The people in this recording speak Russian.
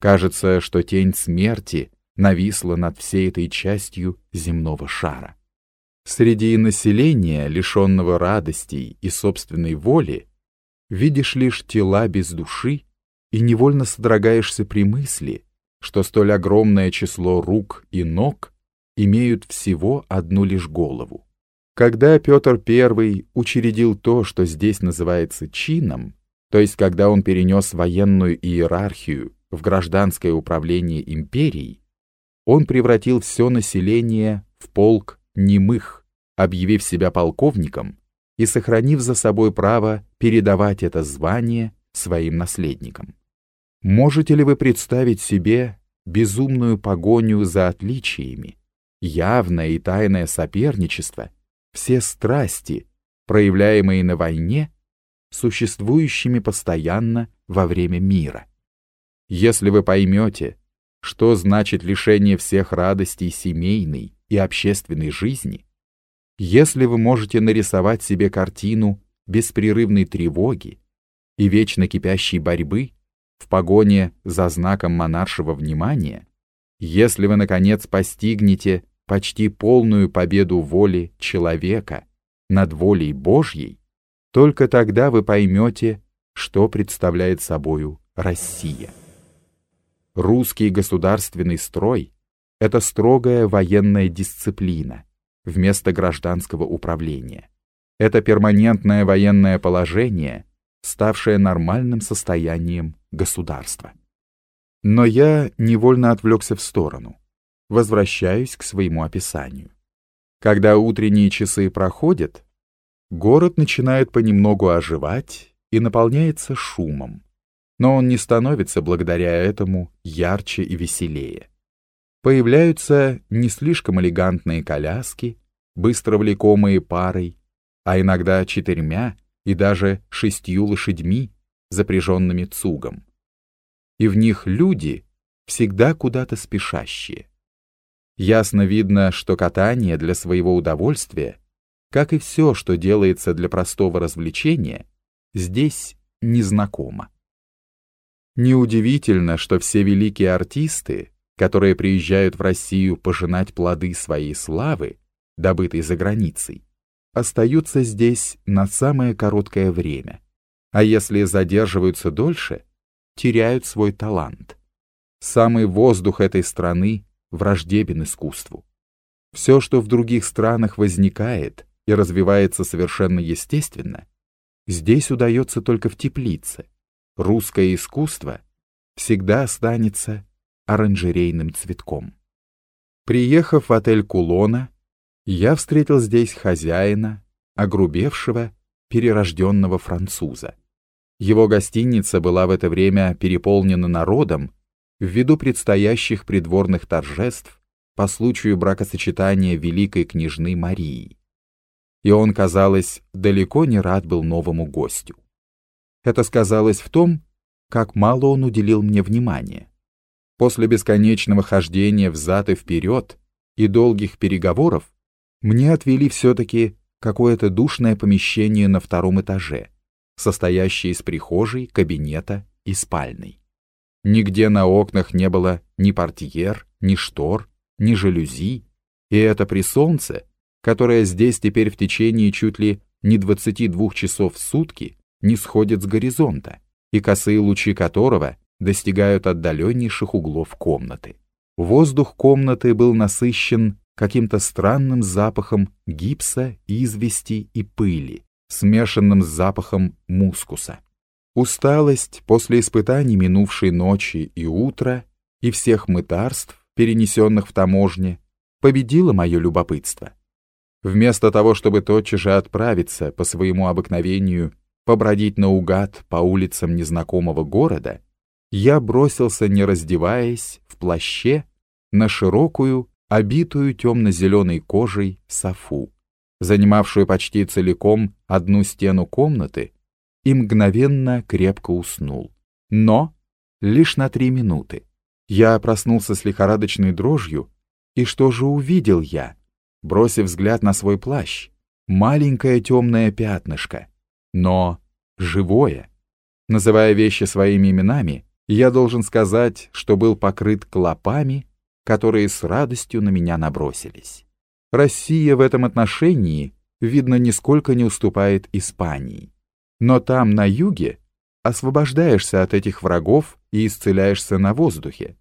Кажется, что тень смерти нависла над всей этой частью земного шара. Среди населения, лишенного радостей и собственной воли, видишь лишь тела без души и невольно содрогаешься при мысли, что столь огромное число рук и ног имеют всего одну лишь голову. Когда Петр I учредил то, что здесь называется чином, то есть когда он перенес военную иерархию в гражданское управление империей, он превратил все население в полк немых, объявив себя полковником и сохранив за собой право передавать это звание своим наследникам. Можете ли вы представить себе безумную погоню за отличиями, явное и тайное соперничество, все страсти, проявляемые на войне, существующими постоянно во время мира? Если вы поймете, что значит лишение всех радостей семейной и общественной жизни, если вы можете нарисовать себе картину беспрерывной тревоги и вечно кипящей борьбы, в погоне за знаком монаршего внимания, если вы, наконец, постигнете почти полную победу воли человека над волей Божьей, только тогда вы поймете, что представляет собою Россия. Русский государственный строй — это строгая военная дисциплина вместо гражданского управления. Это перманентное военное положение, ставшее нормальным состоянием государства. Но я невольно отвлекся в сторону. Возвращаюсь к своему описанию. Когда утренние часы проходят, город начинает понемногу оживать и наполняется шумом. Но он не становится благодаря этому ярче и веселее. Появляются не слишком элегантные коляски, быстро влекомые парой, а иногда четырьмя и даже шестью лошадьми, запряженными цугом. И в них люди, всегда куда-то спешащие. Ясно видно, что катание для своего удовольствия, как и все, что делается для простого развлечения, здесь незнакомо. Неудивительно, что все великие артисты, которые приезжают в Россию пожинать плоды своей славы, добытой за границей, остаются здесь на самое короткое время, а если задерживаются дольше, теряют свой талант. Самый воздух этой страны враждебен искусству. Все, что в других странах возникает и развивается совершенно естественно, здесь удается только в теплице. Русское искусство всегда останется оранжерейным цветком. Приехав в отель Кулона, я встретил здесь хозяина, огрубевшего, перерожденного француза. Его гостиница была в это время переполнена народом ввиду предстоящих придворных торжеств по случаю бракосочетания великой княжны Марии. И он, казалось, далеко не рад был новому гостю. Это сказалось в том, как мало он уделил мне внимания. После бесконечного хождения взад и вперед и долгих переговоров мне отвели все-таки какое-то душное помещение на втором этаже, состоящее из прихожей, кабинета и спальной. Нигде на окнах не было ни портьер, ни штор, ни жалюзи, и это при солнце, которое здесь теперь в течение чуть ли не 22 часов в сутки не сходит с горизонта, и косые лучи которого достигают отдаленнейших углов комнаты. Воздух комнаты был насыщен каким-то странным запахом гипса, извести и пыли, смешанным с запахом мускуса. Усталость после испытаний минувшей ночи и утра и всех мытарств, перенесенных в таможне, победила мое любопытство. Вместо того, чтобы тотчас же отправиться по своему обыкновению побродить наугад по улицам незнакомого города, я бросился, не раздеваясь, в плаще на широкую обитую темно-зеленой кожей софу, занимавшую почти целиком одну стену комнаты, и мгновенно крепко уснул. Но лишь на три минуты. Я проснулся с лихорадочной дрожью, и что же увидел я? Бросив взгляд на свой плащ, маленькое темное пятнышко, но живое. Называя вещи своими именами, Я должен сказать, что был покрыт клопами, которые с радостью на меня набросились. Россия в этом отношении, видно, нисколько не уступает Испании. Но там, на юге, освобождаешься от этих врагов и исцеляешься на воздухе.